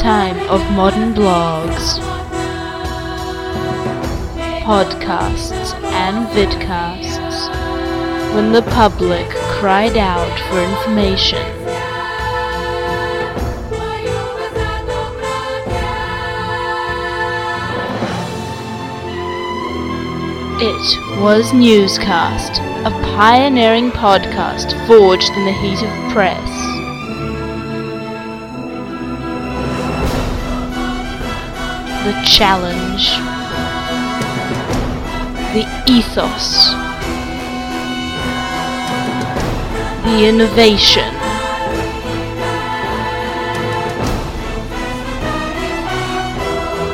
time of modern blogs, podcasts, and vidcasts when the public cried out for information. It was Newscast, a pioneering podcast forged in the heat of press. The challenge, the ethos, the innovation.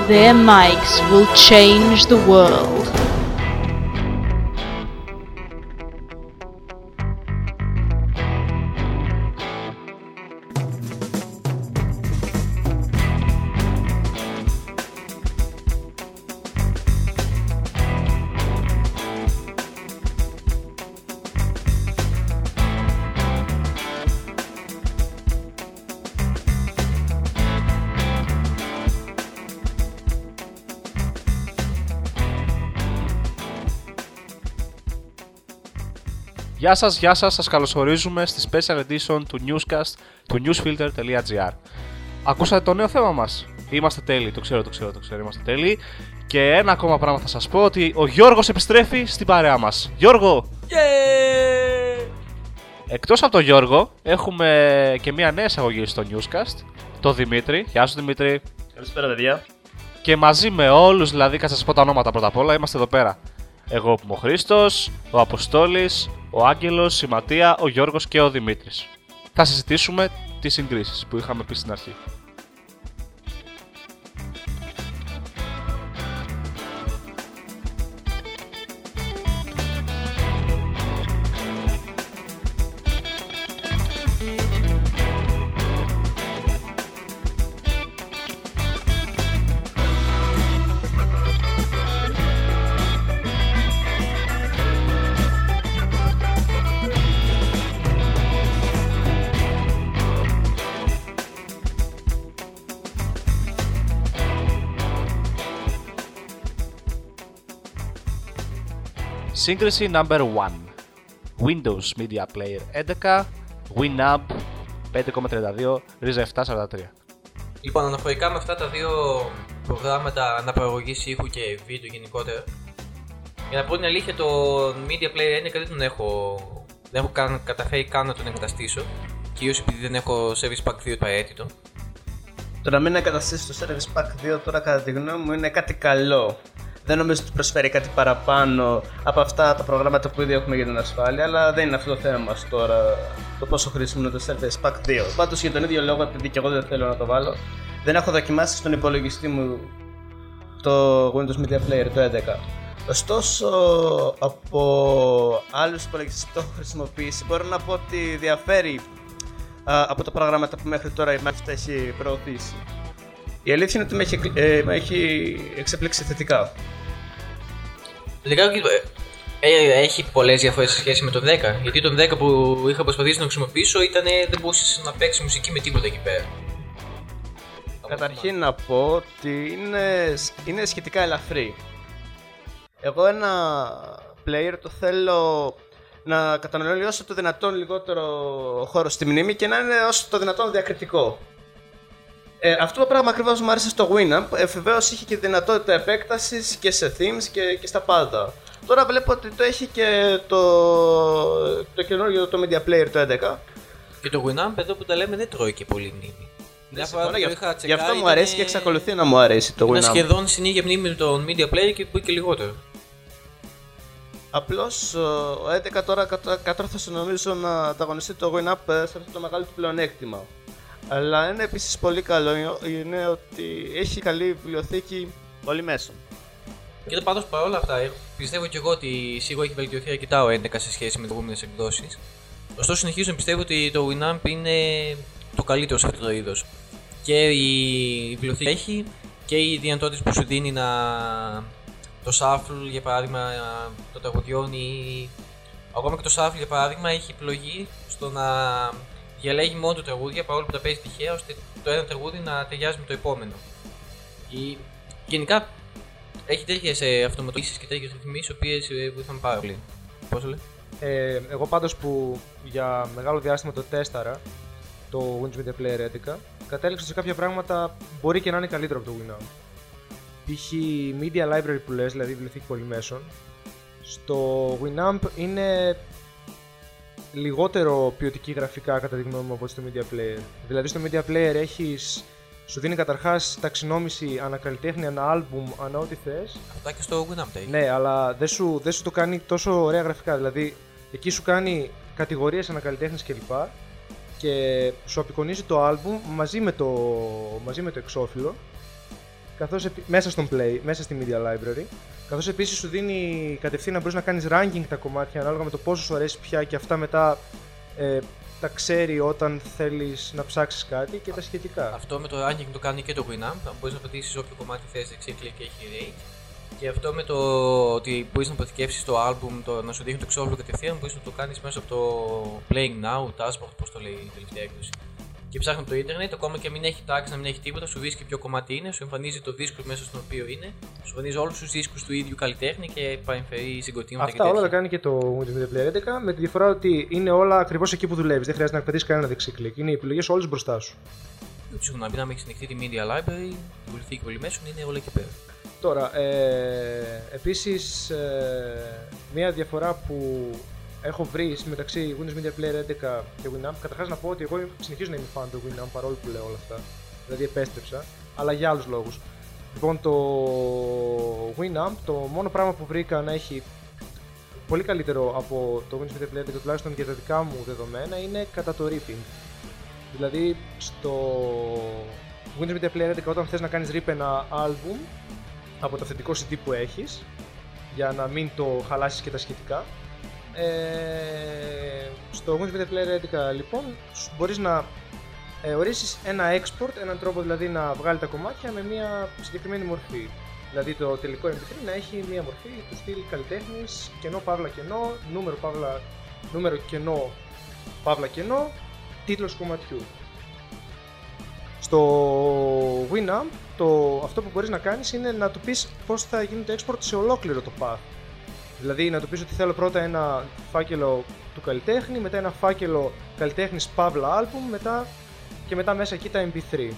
Their mics will change the world. Γεια σας, γεια σας, σας καλωσορίζουμε στη Special Edition του Newscast του newsfilter.gr Ακούσατε το νέο θέμα μας; Είμαστε τέλειοι, το ξέρω, το ξέρω, το ξέρω, είμαστε τέλειοι. Και ένα ακόμα πράγμα θα σας πω ότι ο Γιώργος επιστρέφει στην παρέα μας. Γιώργο! Εκτός από τον Γιώργο, έχουμε και μια νέα εισαγωγή στο Newscast, το Δημήτρη. Γεια σου Δημήτρη. Καλησπέρα, παιδιά. Και μαζί με όλους, δηλαδή, θα σας πω τα ονόματα πρώτα απ' όλα, είμαστε εδώ πέρα. Εγώ που είμαι ο Χρήστος, ο Αποστόλης, ο Άγγελος, η Ματία, ο Γιώργος και ο Δημήτρης. Θα συζητήσουμε τις συγκρίσεις που είχαμε πει στην αρχή. Σύγκριση number 1. Windows Media Player 11, Winamp 5,32, ρίζα 743. Λοιπόν, αναφορικά με αυτά τα δύο προγράμματα αναπαραγωγής ήχου και βίντεο γενικότερα, για να πω την αλήθεια, το Media Player 11 δεν τον έχω, δεν έχω καν, καταφέρει καν να τον εγκαταστήσω. Κυρίως επειδή δεν έχω Service Pack 2 απαραίτητο. Το να μην εγκαταστήσει το Service Pack 2 τώρα, κατά τη γνώμη μου, είναι κάτι καλό. Δεν νομίζω ότι προσφέρει κάτι παραπάνω από αυτά τα προγράμματα που ήδη έχουμε για την ασφάλεια, αλλά δεν είναι αυτό το θέμα μας τώρα το πόσο χρήσιμο είναι το Service Pack 2. Πάντως για τον ίδιο λόγο, επειδή και εγώ δεν θέλω να το βάλω, δεν έχω δοκιμάσει στον υπολογιστή μου το Windows Media Player το 11. Ωστόσο, από άλλους υπολογιστές που το έχω χρησιμοποιήσει, μπορώ να πω ότι διαφέρει α, από τα προγράμματα που μέχρι τώρα η Microsoft έχει προωθήσει. Η αλήθεια είναι ότι με έχει, ε, με έχει εξεπλήξει θετικά. Τελικά, ε, ε, έχει πολλές διαφορές σε σχέση με το 10. Γιατί το 10 που είχα προσπαθήσει να χρησιμοποιήσω ήταν δεν μπορούσες να παίξεις μουσική με τίποτα εκεί πέρα. Καταρχήν να πω ότι είναι, είναι σχετικά ελαφρύ. Εγώ ένα player το θέλω να καταναλώνει όσο το δυνατόν λιγότερο χώρο στη μνήμη και να είναι όσο το δυνατόν διακριτικό. Ε, αυτό το πράγμα ακριβώς μου άρεσε στο Winamp. Ε, Βεβαίως είχε και δυνατότητα επέκτασης και σε themes και, και στα πάντα. Τώρα βλέπω ότι το έχει και το, το καινούργιο το Media Player το 11. Και το Winamp εδώ που τα λέμε δεν τρώει και πολύ μνήμη. Μια φορά το γι' είχα αυτό, γι' αυτό τσεκάρει, μου αρέσει ήταν- και εξακολουθεί να μου αρέσει το Ήταν Winamp. σχεδόν συνήθεια μνήμη με τον Media Player και που και λιγότερο. Απλώς ο 11 τώρα κατα- κατόρθωσε νομίζω να ανταγωνιστεί το Winamp ε, σε αυτό το μεγάλο του πλεονέκτημα. Αλλά είναι επίσης πολύ καλό είναι ότι έχει καλή βιβλιοθήκη πολύ μέσων. Και πάντως παρόλα αυτά, ε, πιστεύω και εγώ ότι σίγουρα έχει βελτιωθεί αρκετά ο 11 σε σχέση με τι προηγούμενες εκδόσεις. Ωστόσο, συνεχίζω να πιστεύω ότι το Winamp είναι το καλύτερο σε αυτό το είδος. Και η βιβλιοθήκη έχει και οι δυνατότητες που σου δίνει να. Το shuffle για παράδειγμα των τραγουδιών ή. Ακόμα και το shuffle για παράδειγμα έχει επιλογή στο να διαλέγει μόνο το τραγούδια παρόλο που τα παίζει τυχαία ώστε το ένα τραγούδι να ταιριάζει με το επόμενο. Η... Γενικά έχει τέτοιες αυτοματοποιήσεις και τέτοιες ρυθμίσεις, οι οποίες βοηθάνε πάρα πολύ. Πώς λέει. Ε, εγώ πάντως που για μεγάλο διάστημα το τέσταρα το Windows Media Player 11 κατέληξα σε κάποια πράγματα μπορεί και να είναι καλύτερο από το Winamp. Π.χ. Media Library που λες, δηλαδή βιβλιοθήκη πολυμέσων, στο Winamp είναι λιγότερο ποιοτική γραφικά κατά τη γνώμη μου από στο Media Player. Δηλαδή στο Media Player έχεις σου δίνει καταρχάς ταξινόμηση ανακαλλιτέχνη, ανά άλμπουμ, ανά ό,τι θες. Αυτά και στο Winamp τα έχει. Ναι, αλλά δεν σου, δεν σου το κάνει τόσο ωραία γραφικά. Δηλαδή εκεί σου κάνει κατηγορίες ανακαλλιτέχνης κλπ. Και σου απεικονίζει το άλμπουμ μαζί με το, μαζί με το εξώφυλλο καθώς, μέσα στον Play, μέσα στη Media Library. Καθώς επίσης σου δίνει κατευθείαν να μπορείς να κάνεις ranking τα κομμάτια ανάλογα με το πόσο σου αρέσει πια και αυτά μετά ε, τα ξέρει όταν θέλεις να ψάξεις κάτι και τα σχετικά. Αυτό με το ranking το κάνει και το Winamp. Μπορείς να πατήσεις όποιο κομμάτι θες δεξί-κλικ και έχει rate. Και αυτό με το ότι μπορείς να αποθηκεύσεις το album, το, να σου δείχνει το εξώφυλλο κατευθείαν, μπορείς να το κάνεις μέσα από το Playing Now, Dashboard, πώς το λέει η τελευταία έκδοση. Και ψάχνει από το Ιντερνετ, ακόμα και μην έχει τάξη, να μην έχει τίποτα, σου βρίσκει ποιο κομμάτι είναι, σου εμφανίζει το δίσκο μέσα στον οποίο είναι, σου εμφανίζει όλους τους δίσκους του ίδιου καλλιτέχνη και παρεμφερεί συγκροτήματα Αυτά και όλα τέτοια. τα κάνει και το Windows Media Player 11 με τη διαφορά ότι είναι όλα ακριβώς εκεί που δουλεύεις. Δεν χρειάζεται να πατήσει κανένα δεξί κλικ. Είναι οι επιλογές όλες μπροστά σου. Σου να πει να μην έχεις ανοιχτεί τη Media Library, τη βιβλιοθήκη πολυμέσων είναι όλα εκεί πέρα. Τώρα, ε, επίσης, ε, μια διαφορά που έχω βρει μεταξύ Windows Media Player 11 και Winamp, καταρχάς να πω ότι εγώ συνεχίζω να είμαι fan του Winamp παρόλο που λέω όλα αυτά, δηλαδή επέστρεψα, αλλά για άλλους λόγους. Λοιπόν, το Winamp, το μόνο πράγμα που βρήκα να έχει πολύ καλύτερο από το Windows Media Player 11, τουλάχιστον για τα δικά μου δεδομένα, είναι κατά το ripping. Δηλαδή, στο Windows Media Player 11 όταν θες να κάνεις rip ένα album, από το αυθεντικό CD που έχεις για να μην το χαλάσεις και τα σχετικά. Ε, στο Windows Media Player 11 λοιπόν σου μπορείς να ε, ορίσεις ένα export, έναν τρόπο δηλαδή να βγάλει τα κομμάτια με μια συγκεκριμένη μορφή. Δηλαδή το τελικό MP3 να έχει μια μορφή του στυλ καλλιτέχνης, κενό παύλα κενό, νούμερο παύλα, νούμερο κενό παύλα κενό, τίτλος κομματιού. Στο Winamp το, αυτό που μπορείς να κάνεις είναι να του πεις πώς θα γίνει το export σε ολόκληρο το path. Δηλαδή να του πεις ότι θέλω πρώτα ένα φάκελο του καλλιτέχνη, μετά ένα φάκελο καλλιτέχνης παύλα album, μετά και μετά μέσα εκεί τα MP3.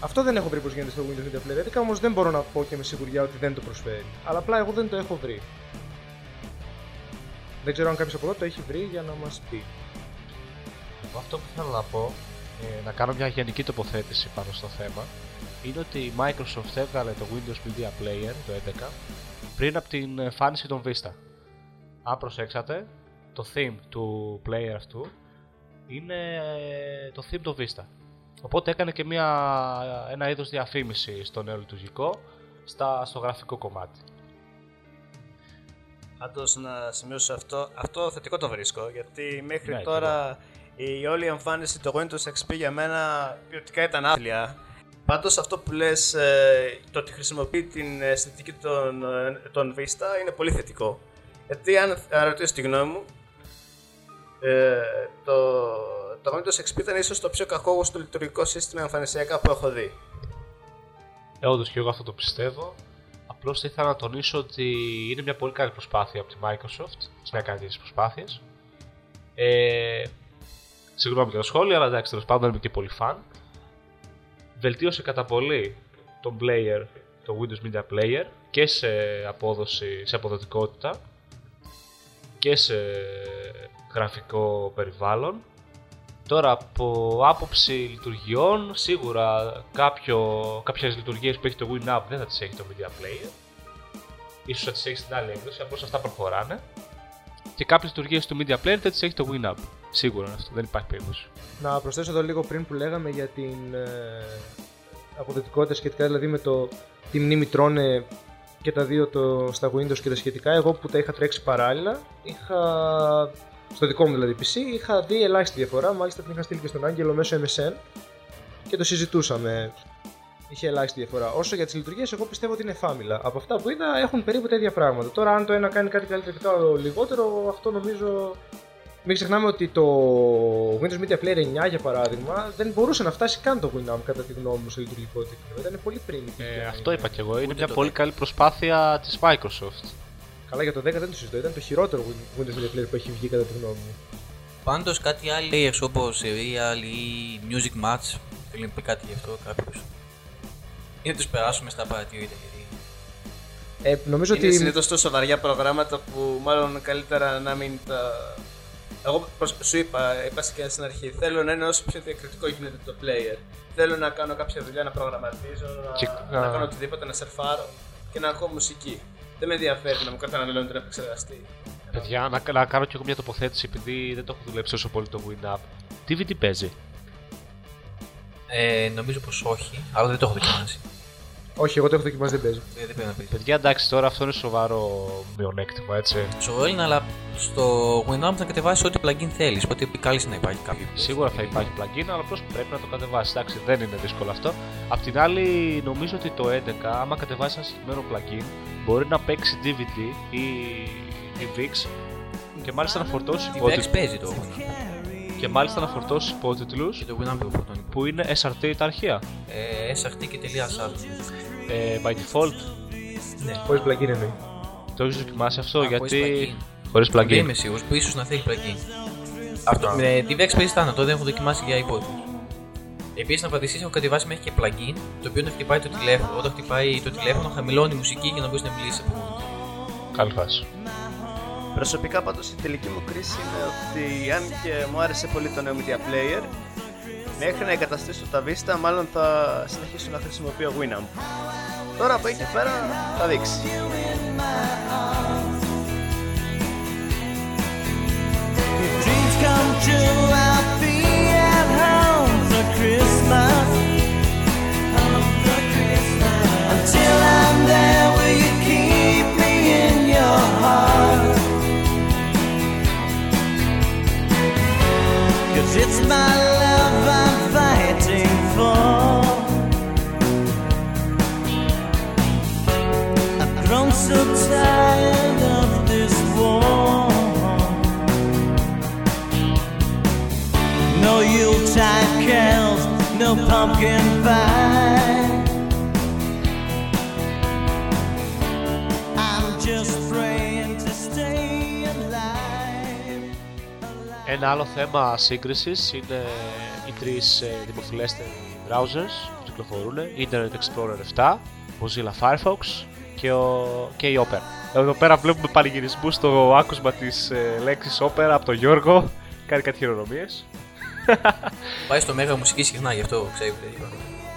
Αυτό δεν έχω βρει πώς γίνεται στο Windows Media Player 11, όμως δεν μπορώ να πω και με σιγουριά ότι δεν το προσφέρει. Αλλά απλά εγώ δεν το έχω βρει. Δεν ξέρω αν κάποιος από εδώ το έχει βρει για να μας πει. Εγώ αυτό που θέλω να πω, ε, να κάνω μια γενική τοποθέτηση πάνω στο θέμα, είναι ότι η Microsoft έβγαλε το Windows Media Player το 11 πριν από την εμφάνιση των Vista. Αν προσέξατε, το theme του player αυτού είναι ε, το theme του Vista. Οπότε έκανε και μια, ένα είδος διαφήμιση στο νέο λειτουργικό στα, στο γραφικό κομμάτι. Πάντως να σημειώσω αυτό, αυτό θετικό το βρίσκω γιατί μέχρι Ναι, τώρα η όλη εμφάνιση του Windows XP για μένα ποιοτικά ήταν άθλια. Πάντως αυτό που λες, το ότι χρησιμοποιεί την αισθητική των, ε, των Vista είναι πολύ θετικό. Γιατί αν αν ρωτήσω τη γνώμη μου, ε, το, το Windows XP ήταν ίσως το πιο κακό στο λειτουργικό σύστημα εμφανισιακά που έχω δει. Ε, όντως και εγώ αυτό το πιστεύω. Απλώς ήθελα να τονίσω ότι είναι μια πολύ καλή προσπάθεια από τη Microsoft σε να κάνει τέτοιες προσπάθειες. Ε, συγγνώμη για το σχόλιο, αλλά εντάξει, τέλος πάντων είμαι και πολύ fan. Βελτίωσε κατά πολύ τον player, το Windows Media Player και σε απόδοση, σε αποδοτικότητα και σε γραφικό περιβάλλον Τώρα από άποψη λειτουργιών, σίγουρα κάποιο, κάποιες λειτουργίες που έχει το WinUp δεν θα τις έχει το Media Player. Ίσως θα τις έχει στην άλλη έκδοση, απλώς αυτά προχωράνε. Και κάποιες λειτουργίες του Media Player δεν τις έχει το WinUp. Σίγουρα είναι αυτό, δεν υπάρχει περίπτωση. Να προσθέσω εδώ λίγο πριν που λέγαμε για την ε, αποδοτικότητα σχετικά, δηλαδή με το τι μνήμη τρώνε και τα δύο το, στα Windows και τα σχετικά. Εγώ που τα είχα τρέξει παράλληλα, είχα, στο δικό μου δηλαδή PC, είχα δει ελάχιστη διαφορά. Μάλιστα την είχα στείλει και στον Άγγελο μέσω MSN και το συζητούσαμε. Είχε ελάχιστη διαφορά. Όσο για τις λειτουργίες, εγώ πιστεύω ότι είναι φάμιλα. Από αυτά που είδα έχουν περίπου τέτοια πράγματα. Τώρα, αν το ένα κάνει κάτι καλύτερο και το άλλο λιγότερο, αυτό νομίζω μην ξεχνάμε ότι το Windows Media Player 9 για παράδειγμα δεν μπορούσε να φτάσει καν το Winamp κατά τη γνώμη μου σε λειτουργικότητα. Ήταν πολύ πριν. η Ε, PGI. αυτό είπα κι εγώ. Είναι Ούτε μια το πολύ δέκα. καλή προσπάθεια της Microsoft. Καλά για το 10 δεν το συζητώ. Ήταν το χειρότερο Windows Media Player που έχει βγει κατά τη γνώμη μου. Πάντως κάτι άλλοι players όπως Real ή Music Match. Θέλει να πει κάτι γι' αυτό κάποιος. Ή να τους περάσουμε στα παρατηρητήρια. γιατί Ε, νομίζω Είναι ότι. συνήθως τόσο βαριά προγράμματα που μάλλον καλύτερα να μην τα. Εγώ προς- σου είπα, είπα και στην αρχή, θέλω να είναι όσο πιο διακριτικό γίνεται το player. Θέλω να κάνω κάποια δουλειά, να προγραμματίζω, να, Και- να α. κάνω οτιδήποτε, να σερφάρω και να ακούω μουσική. Δεν με ενδιαφέρει να μου καταναλώνει τον επεξεργαστή. Παιδιά, να, να κάνω κι εγώ μια τοποθέτηση επειδή δεν το έχω δουλέψει όσο πολύ το WinUp. DVD παίζει; Ε, νομίζω πως όχι, αλλά δεν το έχω δοκιμάσει. Όχι, εγώ το έχω δοκιμάσει, δεν παίζει. Ε, δεν πρέπει να πει. Παιδιά, εντάξει, τώρα αυτό είναι σοβαρό μειονέκτημα, έτσι. Σοβαρό είναι, αλλά στο Winamp θα κατεβάσει ό,τι plugin θέλεις. Οπότε επικάλεσε να υπάρχει κάποιο. Σίγουρα θα υπάρχει plugin, αλλά απλώς πρέπει να το κατεβάσει. Εντάξει, δεν είναι δύσκολο αυτό. Απ' την άλλη, νομίζω ότι το 11, άμα κατεβάσει ένα συγκεκριμένο plugin, μπορεί να παίξει DVD ή DVX και μάλιστα να φορτώσει Η VX υπότιτλους. παίζει το Winamp. Και μάλιστα να φορτώσει υπότιτλους Και το Winamp το φορτώνει. που είναι SRT τα αρχεία. Ε, SRT και τελεία SR. Ε, by default, Ναι. Χωρίς plugin εννοεί. το έχεις δοκιμάσει αυτό Α, γιατί. χωρίς Χωρίς Δεν plugin. είμαι σίγουρος που ίσως να θέλει plugin. Αυτό με DVX παίζει θάνατο, δεν έχω δοκιμάσει για υπότιτλου. Επίσης, να φανταστεί, έχω κατεβάσει μέχρι και plugin το οποίο να χτυπάει το τηλέφωνο. Όταν χτυπάει το τηλέφωνο, χαμηλώνει η μουσική για να μπορείς να μιλήσεις από μόνο. του. Καλή φάση. Προσωπικά πάντως η τελική μου κρίση είναι ότι αν και μου άρεσε πολύ το νέο Media Player, μέχρι να εγκαταστήσω τα Vista μάλλον θα συνεχίσω να χρησιμοποιώ Winamp. Τώρα από εκεί και πέρα θα δείξει. Dreams come true, I'll be at home for Christmas. Until I'm there, will you it's my love I'm fighting for. I've grown so tired of this war. No Yuletide carols, no pumpkin pie. I'm just Ένα άλλο θέμα σύγκρισης είναι οι τρεις δημοφιλέστεροι browsers που κυκλοφορούν: Internet Explorer 7, Mozilla Firefox και, ο, και η Opera. Εδώ πέρα βλέπουμε πανηγυρισμούς στο άκουσμα της ε, λέξης Opera από τον Γιώργο. Κάνει κάτι χειρονομίες. Πάει στο μέγα μουσική συχνά, γι' αυτό ξέρει τι είπα.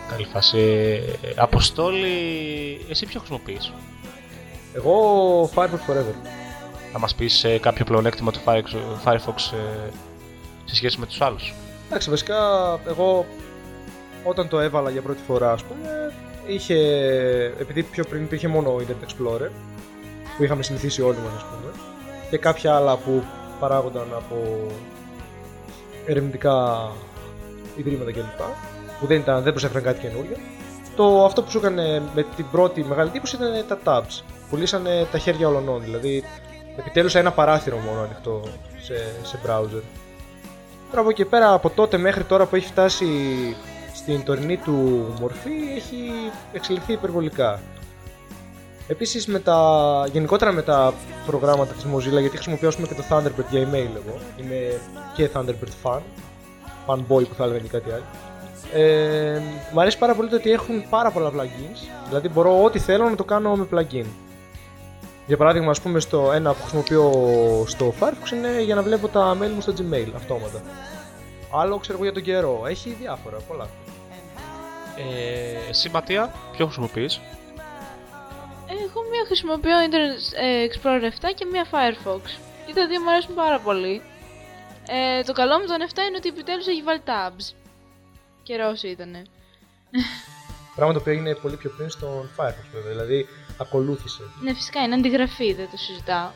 Καλή φάση. Ε, Αποστόλη, εσύ ποιο χρησιμοποιείς; Εγώ Firefox Forever. Θα μας πεις κάποιο πλεονέκτημα του Firefox- Firefox ε, σε σχέση με τους άλλους; Εντάξει, βασικά εγώ όταν το έβαλα για πρώτη φορά, ας πούμε, είχε, επειδή πιο πριν υπήρχε μόνο ο Internet Explorer, που είχαμε συνηθίσει όλοι μας, ας πούμε, και κάποια άλλα που παράγονταν από ερευνητικά ιδρύματα κλπ. που δεν, ήταν, δεν προσέφεραν κάτι καινούριο. Το, αυτό που σου έκανε με την πρώτη μεγάλη εντύπωση ήταν τα tabs. Που λύσανε τα χέρια όλων. Δηλαδή, επιτέλους ένα παράθυρο μόνο ανοιχτό σε, σε browser. Τώρα από εκεί πέρα, από τότε μέχρι τώρα που έχει φτάσει στην τωρινή του μορφή, έχει εξελιχθεί υπερβολικά. Επίσης με τα, γενικότερα με τα προγράμματα της Mozilla, γιατί χρησιμοποιώ ας πούμε, και το Thunderbird για email εγώ, είμαι και Thunderbird fan, fanboy που θα έλεγα και κάτι άλλο. Ε, μ' αρέσει πάρα πολύ το ότι έχουν πάρα πολλά plugins, δηλαδή μπορώ ό,τι θέλω να το κάνω με plugin. Για παράδειγμα, ας πούμε, στο ένα που χρησιμοποιώ στο Firefox είναι για να βλέπω τα mail μου στο Gmail αυτόματα. Άλλο ξέρω εγώ για τον καιρό. Έχει διάφορα, πολλά. Ε, εσύ, Ματία, ποιο χρησιμοποιείς; Εγώ μία χρησιμοποιώ Internet ε, Explorer 7 και μία Firefox. Και τα δύο μου αρέσουν πάρα πολύ. Ε, το καλό με τον 7 είναι ότι επιτέλους έχει βάλει tabs. Καιρός ήτανε. Πράγμα το οποίο έγινε πολύ πιο πριν στον Firefox βέβαια. Δηλαδή ακολούθησε. Ναι, φυσικά είναι αντιγραφή, δεν το συζητάω.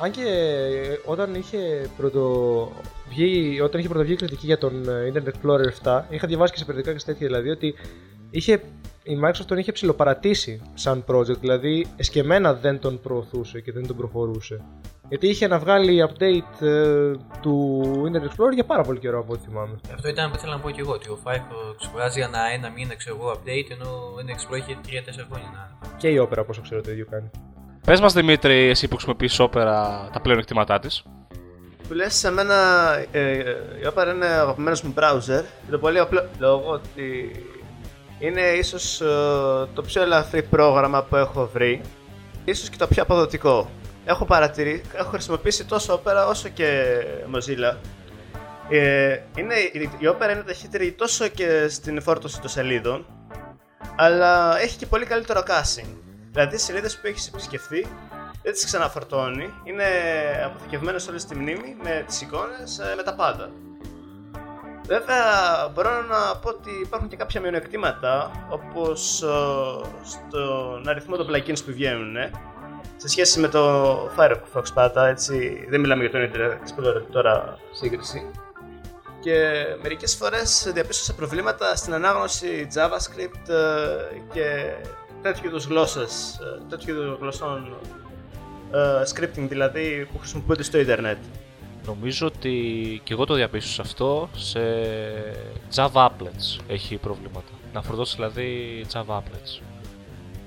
Αν και ε, όταν είχε, πρωτο... βγει, όταν είχε πρωτοβγεί η κριτική για τον ε, Internet Explorer 7, είχα διαβάσει και σε περιοδικά και σε τέτοια δηλαδή ότι είχε, η Microsoft τον είχε ψηλοπαρατήσει σαν project, δηλαδή εσκεμμένα δεν τον προωθούσε και δεν τον προχωρούσε. Γιατί είχε να βγάλει update ε, του Internet Explorer για πάρα πολύ καιρό από ό,τι θυμάμαι. Αυτό ήταν που ήθελα να πω και εγώ. Ότι ο Firefox βγάζει ένα ένα μήνα ξέρω εγώ update ενώ ο Internet Explorer είχε 3-4 χρόνια να. Και η Opera, όπω ξέρω, το ίδιο κάνει. Πες μας Δημήτρη, εσύ που χρησιμοποιείς όπερα τα πλέον εκτιματά της. Που λες σε μένα ε, η Opera είναι αγαπημένος μου browser για το πολύ απλό λόγο ότι είναι ίσως ε, το πιο ελαφρύ πρόγραμμα που έχω βρει ίσως και το πιο αποδοτικό έχω παρατηρήσει, έχω χρησιμοποιήσει τόσο Opera όσο και Mozilla ε, είναι, η Opera είναι ταχύτερη τόσο και στην φόρτωση των σελίδων αλλά έχει και πολύ καλύτερο caching δηλαδή οι σελίδες που έχεις επισκεφθεί δεν τις ξαναφορτώνει. Είναι αποθηκευμένες όλες στη μνήμη με τις εικόνες, ε, με τα πάντα. Βέβαια, μπορώ να πω ότι υπάρχουν και κάποια μειονεκτήματα, όπως ε, στον αριθμό των plugins που βγαίνουν, ε, σε σχέση με το Firefox πάντα, έτσι, δεν μιλάμε για τον Internet Explorer τώρα σύγκριση. Και μερικές φορές διαπίστωσα προβλήματα στην ανάγνωση JavaScript ε, και τέτοιου είδους γλώσσες, ε, τέτοιου είδους γλωσσών ε, scripting δηλαδή που χρησιμοποιούνται στο ίντερνετ. Νομίζω ότι και εγώ το διαπίστωσα αυτό σε Java applets έχει προβλήματα. Να φορτώσει δηλαδή Java applets.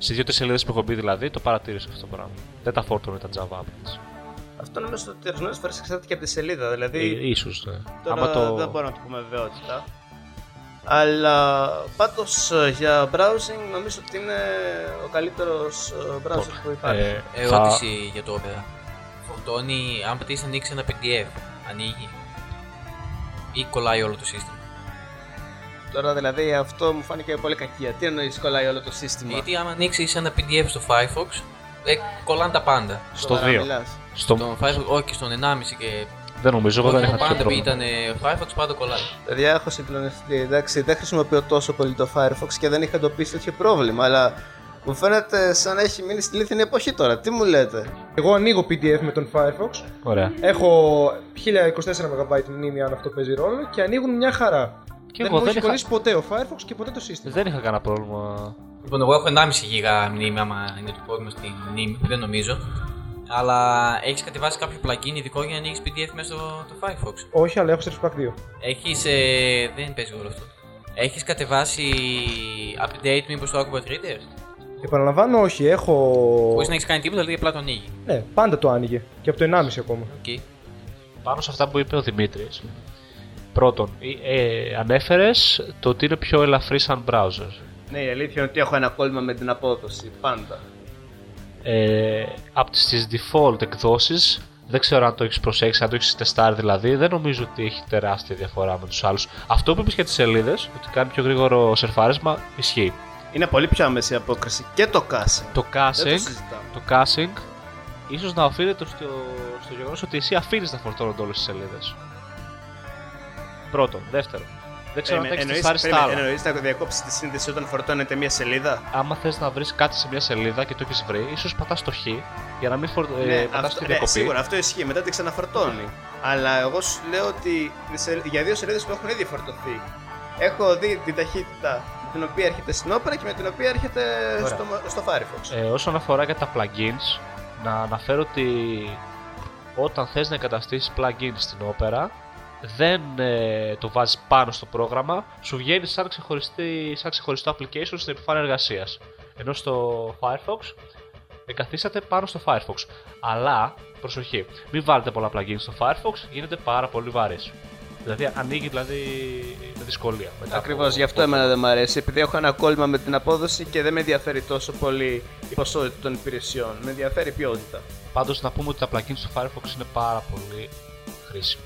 Σε δύο-τρει σελίδες που έχω μπει δηλαδή το παρατήρησα αυτό το πράγμα. Δεν τα φόρτωνε τα Java applets. Αυτό νομίζω ότι ορισμένε φορές εξαρτάται και από τη σελίδα. Δηλαδή, Ε, ίσως, ναι. τώρα Άμα το... δεν μπορώ να το πούμε βεβαιότητα. Αλλά πάντως για browsing νομίζω ότι είναι ο καλύτερος browser που υπάρχει. Ε, Ερώτηση για το Opera. Φορτώνει, αν πατήσεις να ανοίξεις ένα PDF, ανοίγει. Ή κολλάει όλο το σύστημα; Τώρα δηλαδή αυτό μου φάνηκε πολύ κακία. Τι εννοείς κολλάει όλο το σύστημα; Γιατί άμα ανοίξει ένα PDF στο Firefox, ε, κολλάνε τα πάντα. Στο Τώρα 2. μιλάς. Στο... Στον Firefox, όχι και στον 1,5 και. Δεν νομίζω, εγώ δεν είχα τέτοιο πάντα που πρόβλημα. ήταν ε, Firefox, πάντα κολλάει. Παιδιά, έχω συγκλονιστεί. Εντάξει, δεν χρησιμοποιώ τόσο πολύ το Firefox και δεν είχα εντοπίσει τέτοιο πρόβλημα. Αλλά μου φαίνεται σαν να έχει μείνει στη λίθινη εποχή τώρα. Τι μου λέτε; Εγώ ανοίγω PDF με τον Firefox. Ωραία. Έχω 1024 MB μνήμη αν αυτό παίζει ρόλο και ανοίγουν μια χαρά. Και δεν εγώ μου δεν έχει είχα, κολλήσει ποτέ ο Firefox και ποτέ το σύστημα. δεν είχα κανένα πρόβλημα. Λοιπόν, εγώ έχω 1,5 γίγα μνήμη, άμα είναι το πρόβλημα στη μνήμη, δεν νομίζω. Αλλά έχεις κατεβάσει κάποιο plugin ειδικό για να ανοίξεις PDF μέσα στο το Firefox; Όχι, αλλά έχω Surface Pack 2. Έχεις. Ε, δεν παίζει όλο αυτό. Έχεις κατεβάσει update μήπως στο Acrobat Reader; Επαναλαμβάνω, όχι, έχω. Χωρί να έχεις κάνει τίποτα, δηλαδή απλά το ανοίγει. Ναι, πάντα το άνοιγε. Και από το 1,5 ακόμα. Okay. Πάνω σε αυτά που είπε ο Δημήτρης, πρώτον, ε, ανέφερες το ότι είναι πιο ελαφρύ σαν browser. Ναι, η αλήθεια είναι ότι έχω ένα κόλλημα με την απόδοση. Πάντα. Ε, από τις default εκδόσεις, δεν ξέρω αν το έχεις προσέξει, αν το έχεις τεστάρει δηλαδή, δεν νομίζω ότι έχει τεράστια διαφορά με τους άλλους. Αυτό που είπες για τις σελίδες, ότι κάνει πιο γρήγορο σερφάρισμα, ισχύει. Είναι πολύ πιο άμεση η απόκριση και το caching. Το Δεν το caching, συζητάμε. το caching ίσως να οφείλεται στο, στο γεγονός ότι εσύ αφήνεις να φορτώνονται όλες τις σελίδες. Πρώτον. Δεύτερον. Δεν ξέρω αν τα έχεις τεστάρει στα άλλα. Εννοείς να διακόψεις τη σύνδεση όταν φορτώνεται μια σελίδα; άμα θες να βρεις κάτι σε μια σελίδα και το έχεις βρει, ίσως πατάς το χ για να μην φορ... ε, ναι, πατάς αυτό, τη ναι, διακοπή. σίγουρα αυτό ισχύει. Μετά την ξαναφορτώνει. Αλλά εγώ σου λέω ότι τις σελ- για δύο σελίδες που έχουν ήδη φορτωθεί. Έχω δει την ταχύτητα με την οποία έρχεται στην Opera και με την οποία έρχεται Ωραία. στο, στο Firefox. Ε, όσον αφορά για τα plugins, να αναφέρω ότι όταν θες να εγκαταστήσεις plugins στην Opera, δεν ε, το βάζεις πάνω στο πρόγραμμα, σου βγαίνει σαν, ξεχωριστή, σαν ξεχωριστό application στην επιφάνεια εργασίας. Ενώ στο Firefox εγκαθίσταται πάνω στο Firefox. Αλλά, προσοχή, μην βάλετε πολλά plugins στο Firefox, γίνεται πάρα πολύ βαρύς. Δηλαδή ανοίγει δηλαδή με δυσκολία. μετά από- Ακριβώ γι' αυτό εμένα δεν μου αρέσει. Επειδή έχω ένα κόλλημα με την απόδοση και δεν με ενδιαφέρει τόσο πολύ η ποσότητα των υπηρεσιών. Με ενδιαφέρει η ποιότητα. Πάντως να πούμε ότι τα plugins στο Firefox είναι πάρα πολύ χρήσιμα.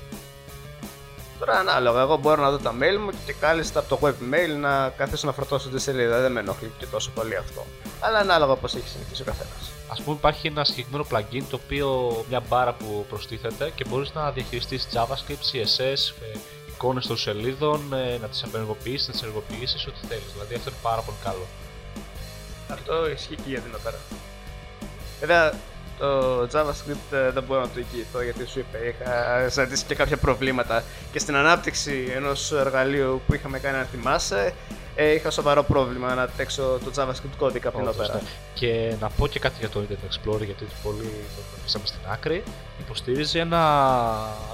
Τώρα ανάλογα, εγώ μπορώ να δω τα mail μου και κάλλιστα από το webmail να καθίσω να φορτώσω τη σελίδα. Δεν με ενοχλεί και τόσο πολύ αυτό. Αλλά ανάλογα πώ έχει συνηθίσει ο καθένας. Α πούμε, υπάρχει ένα συγκεκριμένο plugin το οποίο μια μπάρα που προστίθεται και μπορείς να διαχειριστείς JavaScript, CSS, ε, εικόνες των σελίδων, ε, να τις απενεργοποιήσεις, να τις ενεργοποιήσεις, ό,τι θέλεις. Δηλαδή αυτό είναι πάρα πολύ καλό. Αυτό ισχύει και για την Opera. Βέβαια, Το JavaScript ε, δεν μπορώ να το εγγυηθώ γιατί σου είπε, είχα ζητήσει και κάποια προβλήματα και στην ανάπτυξη ενός εργαλείου που είχαμε κάνει, αν θυμάσαι, ε, είχα σοβαρό πρόβλημα να αντέξω το JavaScript κώδικα από την Όντως, Opera. ναι. Και να πω και κάτι για το Internet Explorer, γιατί πολύ το αφήσαμε στην άκρη. Υποστηρίζει ένα,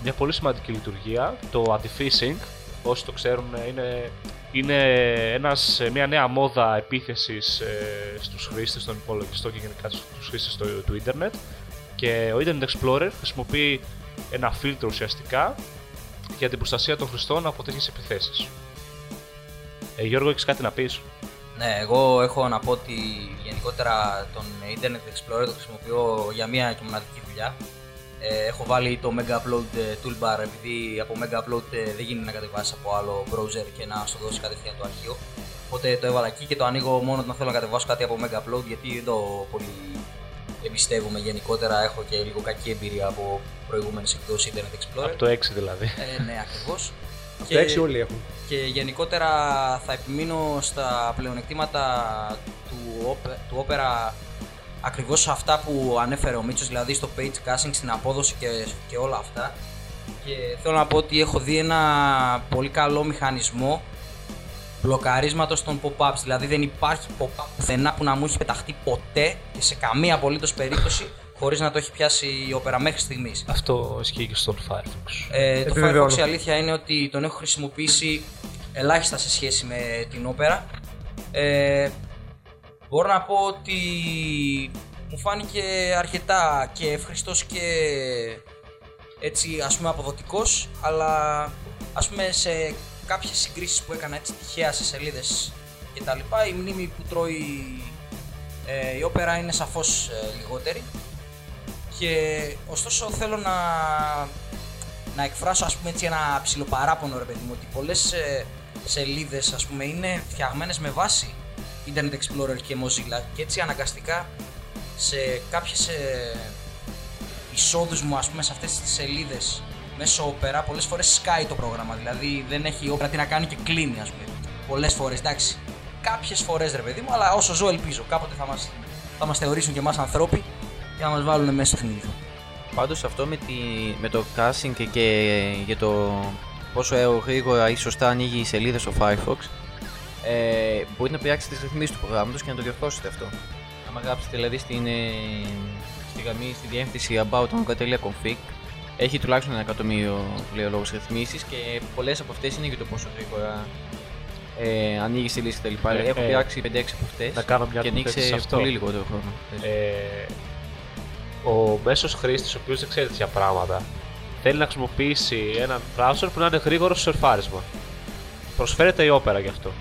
μια πολύ σημαντική λειτουργία, το anti-phishing. Όσοι το ξέρουν, είναι, είναι ένας, μια νέα μόδα επίθεσης ε, στους χρήστες των υπολογιστών και γενικά στους χρήστες του, του ίντερνετ. Και ο Internet Explorer χρησιμοποιεί ένα φίλτρο ουσιαστικά για την προστασία των χρηστών από τέτοιες επιθέσεις. Ε, Γιώργο, έχεις κάτι να πεις; Ναι, εγώ έχω να πω ότι γενικότερα τον Internet Explorer το χρησιμοποιώ για μία και μοναδική δουλειά. Ε, έχω βάλει το Mega Upload ε, Toolbar επειδή από Mega Upload ε, δεν γίνεται να κατεβάσεις από άλλο browser και να σου δώσεις κατευθείαν το αρχείο. Οπότε το έβαλα εκεί και το ανοίγω μόνο όταν θέλω να κατεβάσω κάτι από Mega Upload γιατί δεν το πολύ εμπιστεύομαι γενικότερα. Έχω και λίγο κακή εμπειρία από προηγούμενες εκδόσεις Internet Explorer. Από το 6 δηλαδή. Ε, ναι, ακριβώς. Τα έξι όλοι έχουν. Και γενικότερα θα επιμείνω στα πλεονεκτήματα του, Op- του Opera ακριβώς αυτά που ανέφερε ο Μίτσος, δηλαδή στο page caching, στην απόδοση και, και όλα αυτά. Και θέλω να πω ότι έχω δει ένα πολύ καλό μηχανισμό μπλοκαρίσματος των pop-ups. Δηλαδή δεν υπάρχει pop-up πουθενά που να μου έχει πεταχτεί ποτέ και σε καμία απολύτως περίπτωση χωρίς να το έχει πιάσει η Opera μέχρι στιγμής. Αυτό ισχύει και στον Firefox. Ε, το Επιβεβαιώνω. Firefox η αλήθεια είναι ότι τον έχω χρησιμοποιήσει ελάχιστα σε σχέση με την Opera. Ε, μπορώ να πω ότι μου φάνηκε αρκετά και ευχριστός και έτσι ας πούμε αποδοτικός αλλά ας πούμε σε κάποιες συγκρίσεις που έκανα έτσι τυχαία σε σελίδες και τα λοιπά η μνήμη που τρώει ε, η Opera είναι σαφώς ε, λιγότερη. Και ωστόσο θέλω να, να εκφράσω ας πούμε έτσι ένα ψηλοπαράπονο ρε παιδί μου ότι πολλές ε, σελίδες ας πούμε είναι φτιαγμένες με βάση Internet Explorer και Mozilla. Και έτσι αναγκαστικά σε κάποιες ε, εισόδους μου ας πούμε σε αυτές τις σελίδες μέσω Opera πολλές φορές σκάει το πρόγραμμα. Δηλαδή δεν έχει η Opera τι να κάνει και κλείνει ας πούμε. Πολλές φορές εντάξει. Κάποιες φορές ρε παιδί μου αλλά όσο ζω ελπίζω. Κάποτε θα μας, θα μας θεωρήσουν και εμάς ανθρώποι και να μας βάλουν μέσα στο παιχνίδι. Πάντως αυτό με, τη, με το casting και, και για το πόσο ε, γρήγορα ή σωστά ανοίγει η σελίδα στο Firefox ε, μπορείτε να πειράξετε τις ρυθμίσεις του προγράμματος και να το διορθώσετε αυτό. Άμα γράψετε δηλαδή στην, ε, στη γραμμή, στη διεύθυνση about.config έχει τουλάχιστον ένα εκατομμύριο λέει ο λόγος ρυθμίσεις και πολλές από αυτές είναι για το πόσο γρήγορα ε, ανοίγει τη λύση κτλ. Ε, Έχω ε, πειράξει 5-6 από αυτές να κάνω μια και τοποθέτηση ανοίξει σε αυτό. πολύ λιγότερο χρόνο. Ε, ο μέσος χρήστης, ο οποίος δεν ξέρει τέτοια πράγματα, θέλει να χρησιμοποιήσει έναν browser που να είναι γρήγορος στο σερφάρισμα. Προσφέρεται η Opera γι' αυτό.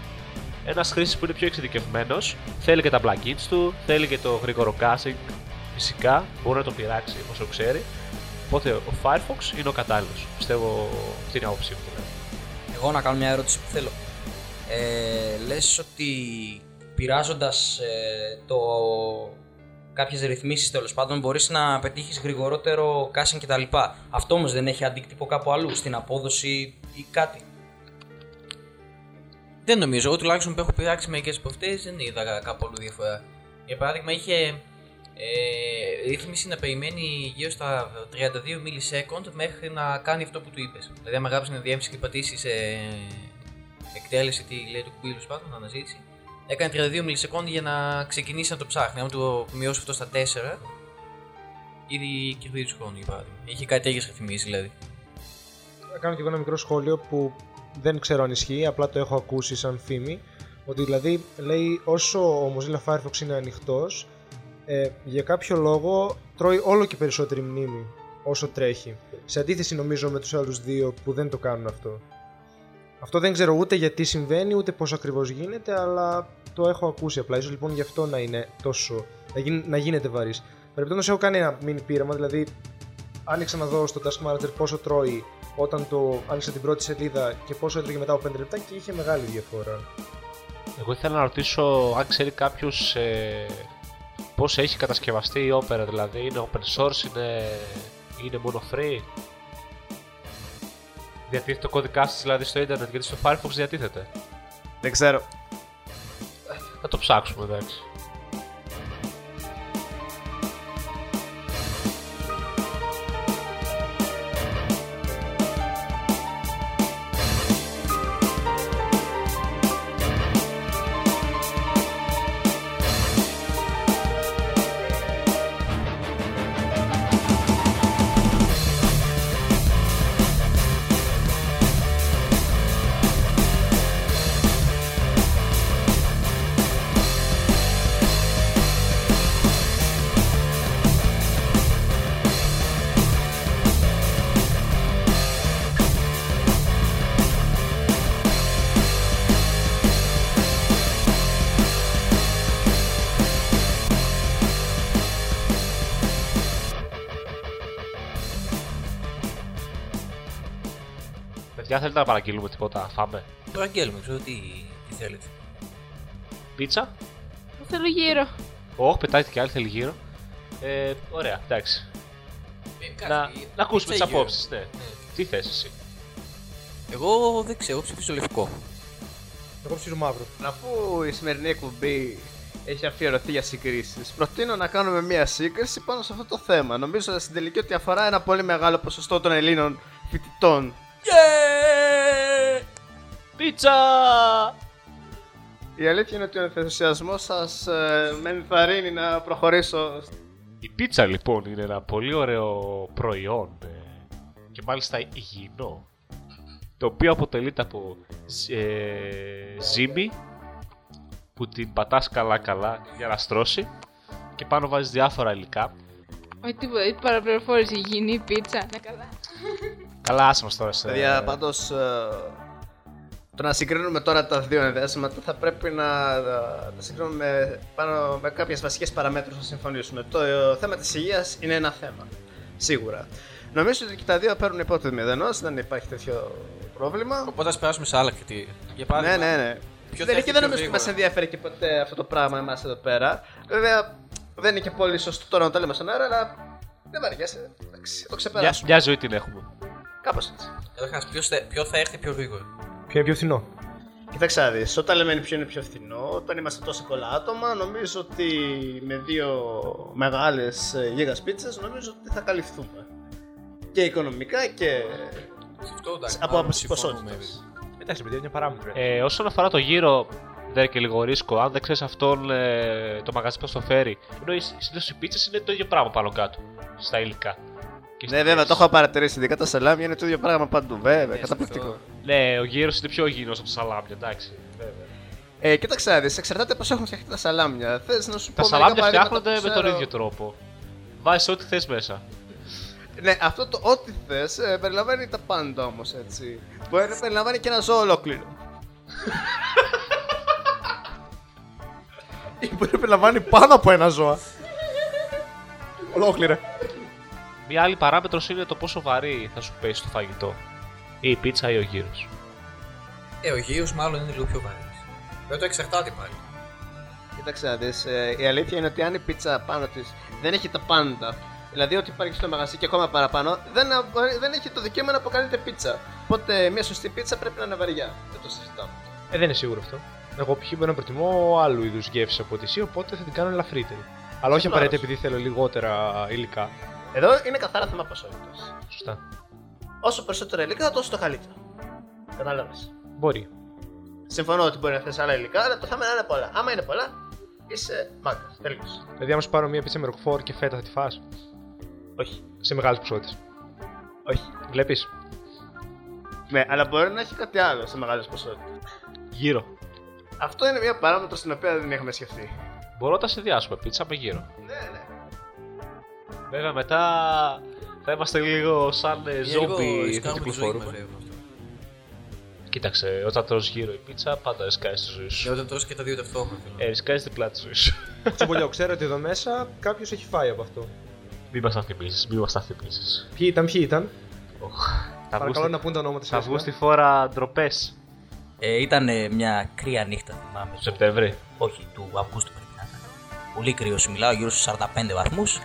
Ένας χρήστη που είναι πιο εξειδικευμένος θέλει και τα plugins του, θέλει και το γρήγορο caching. Φυσικά μπορεί να το πειράξει όσο ξέρει. Οπότε ο Firefox είναι ο κατάλληλος. Πιστεύω αυτή είναι η άποψή μου. δηλαδή. Εγώ να κάνω μια ερώτηση που θέλω. Ε, λες ότι πειράζοντας ε, το κάποιες ρυθμίσεις τέλος πάντων μπορείς να πετύχεις γρηγορότερο caching κτλ. Αυτό όμως δεν έχει αντίκτυπο κάπου αλλού, στην απόδοση ή κάτι. Δεν νομίζω. Εγώ τουλάχιστον που έχω πειράξει μερικές από αυτέ δεν είδα κάπου αλλού διαφορά. Για παράδειγμα, είχε ε, ρύθμιση να περιμένει γύρω στα 32 millisecond μέχρι να κάνει αυτό που του είπες. Δηλαδή, άμα γράψει μια διεύθυνση και πατήσει ε, εκτέλεση, τι λέει το κουμπί, τέλος πάντων, αναζήτηση, έκανε 32 millisecond για να ξεκινήσει να το ψάχνει. Αν το μειώσει αυτό στα 4, ήδη κερδίζει χρόνο για παράδειγμα. Είχε κάτι τέτοιες ρυθμίσεις δηλαδή. Να κάνω και εγώ ένα μικρό σχόλιο που δεν ξέρω αν ισχύει, απλά το έχω ακούσει σαν φήμη. Ότι δηλαδή λέει όσο ο Mozilla Firefox είναι ανοιχτός, ε, για κάποιο λόγο τρώει όλο και περισσότερη μνήμη όσο τρέχει. Σε αντίθεση νομίζω με τους άλλους δύο που δεν το κάνουν αυτό. Αυτό δεν ξέρω ούτε γιατί συμβαίνει, ούτε πώς ακριβώς γίνεται, αλλά το έχω ακούσει απλά. Ίσως λοιπόν γι' αυτό να είναι τόσο, να, γι- να γίνεται βαρύς. Παρεπιπτόντως έχω κάνει ένα mini πείραμα, δηλαδή άνοιξα να δω στο Task Manager πόσο τρώει όταν το άνοιξα την πρώτη σελίδα και πόσο έτρωγε μετά από 5 λεπτά και είχε μεγάλη διαφορά. Εγώ ήθελα να ρωτήσω αν ξέρει κάποιος ε, πώς έχει κατασκευαστεί η Opera, δηλαδή είναι open source, είναι, είναι μόνο free; Διατίθεται ο κώδικά τη δηλαδή στο Ιντερνετ, γιατί στο Firefox διατίθεται; Δεν ξέρω. Θα το ψάξουμε, εντάξει. Παιδιά, θέλετε να παραγγείλουμε τίποτα, φάμε. Τώρα αγγέλουμε, ξέρω τι, τι θέλετε. Πίτσα. Θέλω γύρω. Όχι, πετάγεται και άλλη θέλει γύρω. Ε, ωραία, εντάξει. Να, να ακούσουμε τις Πίτσα γύρω. απόψεις. Ναι. Τι θες εσύ; Εγώ δεν ξέρω, εγώ ψηφίζω λευκό. Εγώ ψήσω μαύρο. Αφού η σημερινή εκπομπή έχει αφιερωθεί για συγκρίσεις, προτείνω να κάνουμε μία σύγκριση πάνω σε αυτό το θέμα. Νομίζω στην τελική ότι αφορά ένα πολύ μεγάλο ποσοστό των Ελλήνων φοιτητών. Yeah! Πίτσα! Η αλήθεια είναι ότι ο ενθουσιασμός σας ε, με ενθαρρύνει να προχωρήσω. Η πίτσα λοιπόν είναι ένα πολύ ωραίο προϊόν ε, και μάλιστα υγιεινό το οποίο αποτελείται από ε, ζύμη που την πατάς καλά καλά για να στρώσει και πάνω βάζεις διάφορα υλικά Όχι τίποτα, η παραπληροφόρηση υγιεινή πίτσα. Ναι, καλά. Καλά άσε μας τώρα σε... Παιδιά, πάντως. Το να συγκρίνουμε τώρα τα δύο ενδέσματα θα πρέπει να ε, τα συγκρίνουμε πάνω με κάποιες βασικές παραμέτρους να συμφωνήσουμε. Το ε, θέμα της υγείας είναι ένα θέμα. Σίγουρα. Νομίζω ότι και τα δύο παίρνουν υπό το μηδενός, δεν υπάρχει τέτοιο πρόβλημα. Οπότε ας περάσουμε σε άλλα κριτήρια. Για Ναι, παράδειγμα, ναι, ναι. Ποιο Δεν, θα και έρθει δεν πιο νομίζω ότι μας γρήγορα. ενδιαφέρει και ποτέ αυτό το πράγμα εμάς εδώ πέρα. Βέβαια, δεν είναι και πολύ σωστό τώρα να το λέμε στον αέρα, αλλά δεν βαριέσαι. Εντάξει, θα το μια, ξεπεράσουμε. μια ζωή την έχουμε. Κάπως έτσι. Καταρχάς, ποιος θα- ποιο θα έρθει πιο γρήγορα; Ποιο είναι πιο φθηνό; Κοιτάξτε, να δεις, όταν λέμε ποιο είναι πιο φθηνό, όταν είμαστε τόσο πολλά άτομα, νομίζω ότι με δύο μεγάλες ε, γίγας πίτσες νομίζω ότι θα καλυφθούμε. Και οικονομικά και Σε αυτό εντάξει. από μάλλον άποψη συμφωνούμε. ποσότητας. Εντάξει, παιδιά, είναι μια παράμετρο. Ε, όσον αφορά το γύρο, δεν είναι και λίγο ρίσκο. Αν δεν ξέρεις αυτόν ε, το μαγαζί που το φέρει. Ενώ οι συνήθως οι πίτσες είναι το ίδιο πράγμα πάνω κάτω. Στα υλικά. Και Ναι, στη βέβαια, μέση. το έχω παρατηρήσει. Ειδικά τα σαλάμια είναι το ίδιο πράγμα παντού. Βέβαια, Ναι, καταπληκτικό. αυτό. Ναι, ο γύρος είναι πιο υγιεινός από το σαλάμι, εντάξει. Βέβαια. Ε, κοίταξε, να δεις, εξαρτάται πώς έχουν φτιαχτεί τα σαλάμια. Θες να σου Τα πω. σαλάμια μερικά παραδείγματα φτιάχνονται που με τον ξέρω. ίδιο τρόπο. Βάζεις ό,τι θες μέσα. Ναι, αυτό το ό,τι θες ε, περιλαμβάνει τα πάντα όμως έτσι. Μπορεί να περιλαμβάνει και ένα ζώο ολόκληρο. Ή μπορεί να περιλαμβάνει πάνω από ένα ζώα. Ολόκληρα. Μία άλλη παράμετρος είναι το πόσο βαρύ θα σου πέσει το φαγητό. Ή η πίτσα ή ο γύρος. Ε, ο γύρος μάλλον είναι λίγο πιο βαρύς. Βέβαια το εξαρτάται πάλι. Κοίταξε να δεις, ε, η αλήθεια είναι ότι αν η πίτσα πάνω της δεν έχει τα πάντα, δηλαδή ό,τι υπάρχει στο μαγαζί και ακόμα παραπάνω, δεν, α- δεν έχει το δικαίωμα να αποκαλείται πίτσα. Οπότε μια σωστή πίτσα πρέπει να είναι βαριά. Δεν το συζητάμε. Ε, δεν είναι σίγουρο αυτό. Εγώ π.χ. μπορεί να προτιμώ άλλου είδους γεύση από τη εσύ, οπότε θα την κάνω ελαφρύτερη. Αλλά όχι Σωστά. απαραίτητα επειδή θέλω λιγότερα υλικά. Εδώ είναι καθαρά θέμα ποσότητας. Σωστά. Όσο περισσότερα υλικά, τόσο το καλύτερο. Κατάλαβες. Μπορεί. Συμφωνώ ότι μπορεί να θες άλλα υλικά, αλλά το θέμα είναι να είναι πολλά. Άμα είναι πολλά, είσαι μάγκας. Τελείωσε. Δηλαδή, άμα σου πάρω μία πίτσα με ροκφόρ και φέτα θα τη φας; Όχι. σε μεγάλες ποσότητες. Όχι. Βλέπεις; Ναι, αλλά μπορεί να έχει κάτι άλλο σε μεγάλες ποσότητες. Γύρο. Αυτό είναι μια παράμετρο στην οποία δεν έχουμε σκεφτεί. Μπορώ να τα συνδυάσουμε πίτσα με γύρο. Ναι, ναι. Βέβαια μετά θα είμαστε λίγο σαν ε, Είναι λίγο ζόμπι ρισκάρουμε που τη ζωή μας, κυκλοφορούμε. βέβαια, αυτό. Κοίταξε, όταν τρως γύρω η πίτσα, πάντα ρισκάρεις τη ζωή Ναι, σου. όταν τρως και τα δύο ταυτόχρονα. Ε, ρισκάρεις διπλά της ζωής σου. Τσομπολιό, ξέρω ότι εδώ μέσα κάποιος έχει φάει από αυτό. Μην μας θυμίσει, μην μας τα θυμίσει. Ποιοι ήταν, ποιοι ήταν; Θα Παρακαλώ να πούν τα ονόματα Θα σε βγουν στη φόρα ντροπές Ε, ήταν ε, μια κρύα νύχτα, θυμάμαι. του Σεπτέμβρη. Όχι, του Αυγούστου πρέπει να ήταν. Πολύ κρύος, σου μιλάω γύρω στους 45 βαθμούς.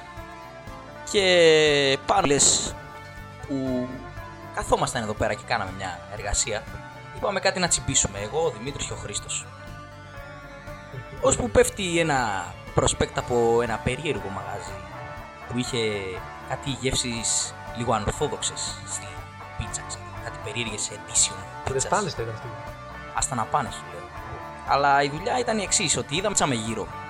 Και πάνω λες που καθόμασταν εδώ πέρα και κάναμε μια εργασία. Είπαμε κάτι να τσιμπήσουμε. Εγώ, ο Δημήτρης και ο Χρήστος. Ώσπου πέφτει ένα προσπέκτ από ένα περίεργο μαγάζι που είχε κάτι γεύσεις λίγο ανορθόδοξες στη πίτσα, ξέρω. Κάτι περίεργες edition. Δεν πίτσας. στάνεστε ήταν αυτή. Άστα να πάνε, σου λέω. Αλλά η δουλειά ήταν η εξής: ότι είδαμε πίτσα με γύρο. Και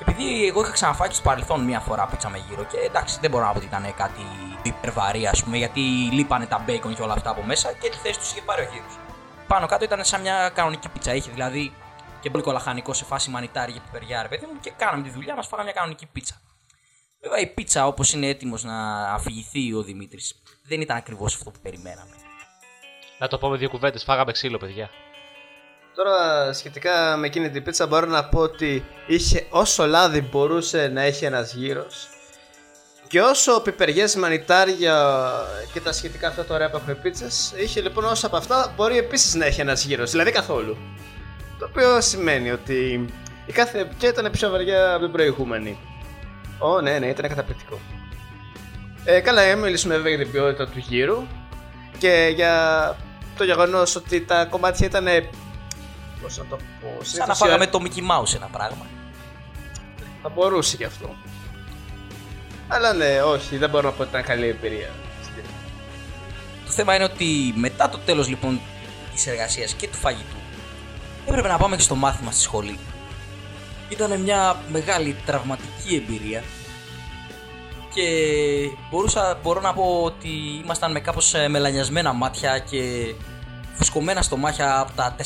επειδή εγώ είχα ξαναφάει και στο παρελθόν μία φορά πίτσα με γύρο, και εντάξει, δεν μπορώ να πω ότι ήταν κάτι υπερβαρύ, ας πούμε, γιατί λείπανε τα μπέικον και όλα αυτά από μέσα και τη θέση τους είχε πάρει ο γύρος. Πάνω κάτω ήταν σαν μια κανονική πίτσα. Είχε δηλαδή και πολύ λαχανικό σε φάση μανιτάρι και πιπεριά, ρε παιδί μου, και κάναμε τη δουλειά μα, φάγαμε μια κανονική πίτσα. Βέβαια η πίτσα, όπως είναι έτοιμος να αφηγηθεί ο Δημήτρης, δεν ήταν ακριβώς αυτό που περιμέναμε. Να το πω με δύο κουβέντες. Φάγαμε ξύλο, παιδιά. Τώρα σχετικά με εκείνη την πίτσα μπορώ να πω ότι είχε όσο λάδι μπορούσε να έχει ένας γύρος Και όσο πιπεριές, μανιτάρια και τα σχετικά αυτά τα ωραία που έχουμε πίτσες, είχε λοιπόν όσα από αυτά μπορεί επίσης να έχει ένας γύρος, δηλαδή καθόλου. Το οποίο σημαίνει ότι η κάθε επικία ήταν πιο βαριά από την προηγούμενη. Ω, ναι, ναι, ήταν καταπληκτικό. Ε, καλά, ε, μιλήσουμε βέβαια για την ποιότητα του γύρου και για το γεγονός ότι τα κομμάτια ήταν. Πώς να το πω. Σαν να συνήθως φάγαμε η- το Mickey Mouse ένα πράγμα. Θα μπορούσε γι' αυτό. Αλλά ναι, όχι, δεν μπορώ να πω ότι ήταν καλή εμπειρία. Το θέμα είναι ότι μετά το τέλος λοιπόν της εργασίας και του φαγητού έπρεπε να πάμε και στο μάθημα στη σχολή. Ήταν μια μεγάλη τραυματική εμπειρία και μπορούσα, μπορώ να πω ότι ήμασταν με κάπως ε, μελανιασμένα μάτια και φουσκωμένα στομάχια από τα 4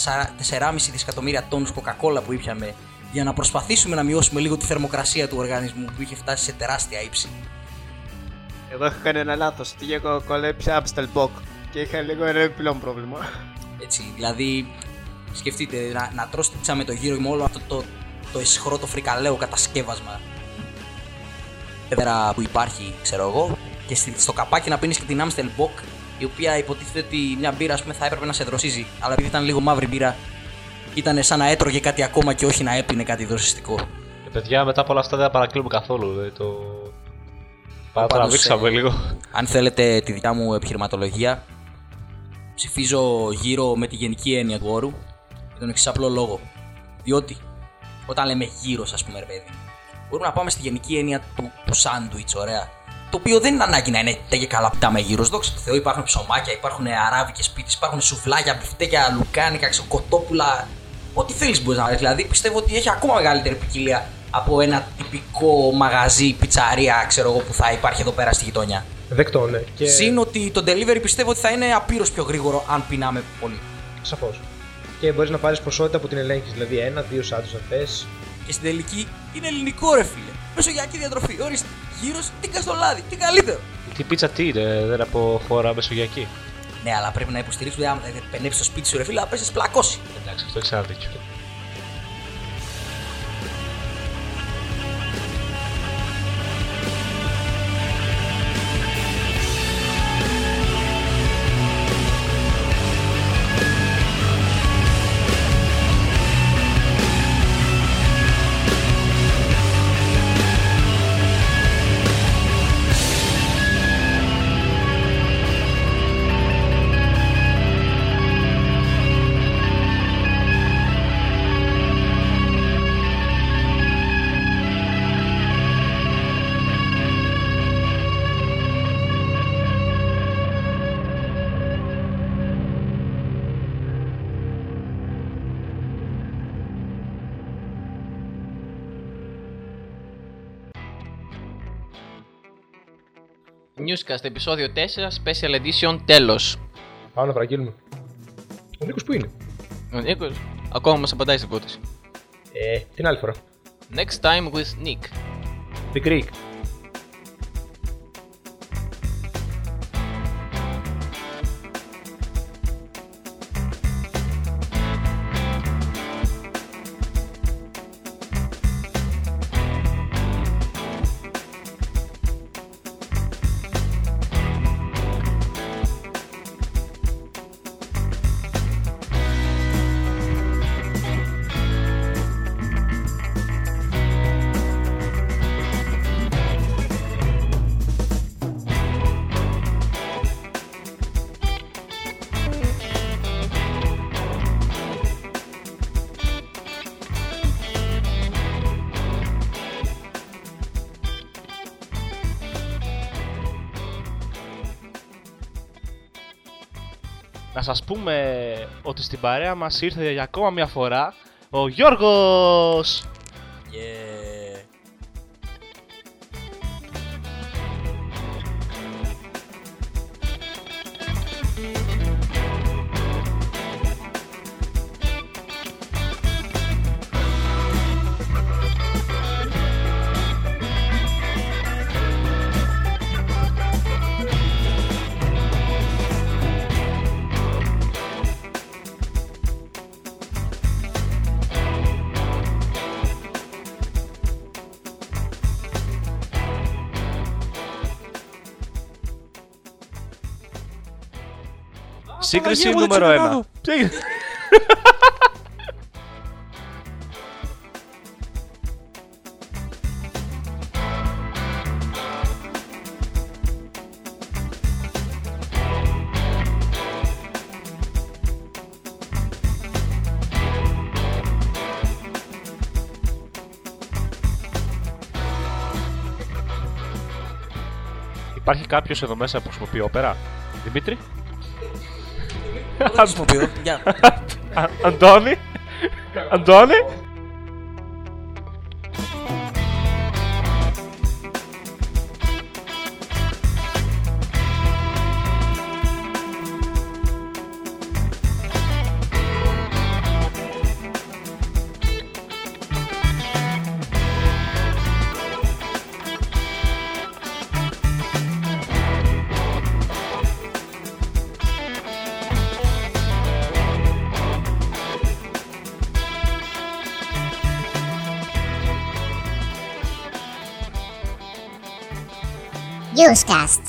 4,5 δισεκατομμύρια τόνους κοκακόλα που ήπιαμε για να προσπαθήσουμε να μειώσουμε λίγο τη θερμοκρασία του οργανισμού που είχε φτάσει σε τεράστια ύψη. Εγώ είχα κάνει ένα λάθος. Τι για κολέψα Amstelbock και είχα λίγο ένα επιπλέον πρόβλημα. Έτσι, δηλαδή, σκεφτείτε να, να τρως την πίτσα με το γύρο με όλο αυτό το, το εσχρό, το φρικαλαίο κατασκεύασμα. Πέρα που υπάρχει, ξέρω εγώ, και στη- στο καπάκι να πίνεις και την Amstel Bock, η οποία υποτίθεται ότι μια μπύρα ας πούμε, θα έπρεπε να σε δροσίζει. Αλλά επειδή ήταν λίγο μαύρη μπύρα, ήταν σαν να έτρωγε κάτι ακόμα και όχι να έπινε κάτι δροσιστικό. Ε, παιδιά, μετά από όλα αυτά δεν τα παρακλείουμε καθόλου. Δηλαδή, το... Παρατραβήξαμε Πάντως, ε, λίγο. Αν θέλετε τη δικιά μου επιχειρηματολογία, ψηφίζω γύρω με τη γενική έννοια του όρου για τον εξή απλό λόγο. Διότι όταν λέμε γύρω, ας πούμε, ρε παιδί, μπορούμε να πάμε στη γενική έννοια του, του σάντουιτς, ωραία. Το οποίο δεν είναι ανάγκη να είναι τέτοια καλά πιτά με γύρω. Δόξα τω Θεώ, υπάρχουν ψωμάκια, υπάρχουν αράβικες πίτε, υπάρχουν σουφλάκια, μπιφτέκια, λουκάνικα, ξοκοτόπουλα. Ό,τι θέλεις μπορείς να βρεις. Δηλαδή πιστεύω ότι έχει ακόμα μεγαλύτερη ποικιλία από ένα τυπικό μαγαζί, πιτσαρία, ξέρω εγώ, που θα υπάρχει εδώ πέρα στη γειτονιά. Δεκτό, ναι. Και... Συν ότι το delivery πιστεύω ότι θα είναι απείρως πιο γρήγορο αν πεινάμε πολύ. Σαφώς. Και μπορείς να πάρεις ποσότητα που την ελέγχεις. Δηλαδή, ένα-δύο σάντου αν θες. Και στην τελική είναι ελληνικό ρε φίλε. Μεσογειακή διατροφή. Ορίστε. Γύρω τίκα στο λάδι. Τι καλύτερο. Τι πίτσα τι είναι, δεν είναι από χώρα μεσογειακή. Ναι, αλλά πρέπει να υποστηρίξουμε. Άμα δεν πενέψει στο σπίτι σου, ρε φίλε, να πέσεις πλακώσει. Εντάξει, αυτό έχει ένα δίκιο. Newscast επεισόδιο 4 Special Edition τέλος. Πάμε να παραγγείλουμε. Ο Νίκος που είναι; Ο Νίκος ακόμα μας απαντάει στην υπόθεση. Ε, την άλλη φορά. Next time with Nick. The Greek. Να σας πούμε ότι στην παρέα μας ήρθε για ακόμα μια φορά ο Γιώργος! Και... Σύγκριση Παναγία μου, δεν νούμερο ξέρω 1. Υπάρχει κάποιος εδώ μέσα που χρησιμοποιεί όπερα; Δημήτρη; Δεν χρησιμοποιώ. Γεια. Α- Αντώνη. Αντώνη. Newscast.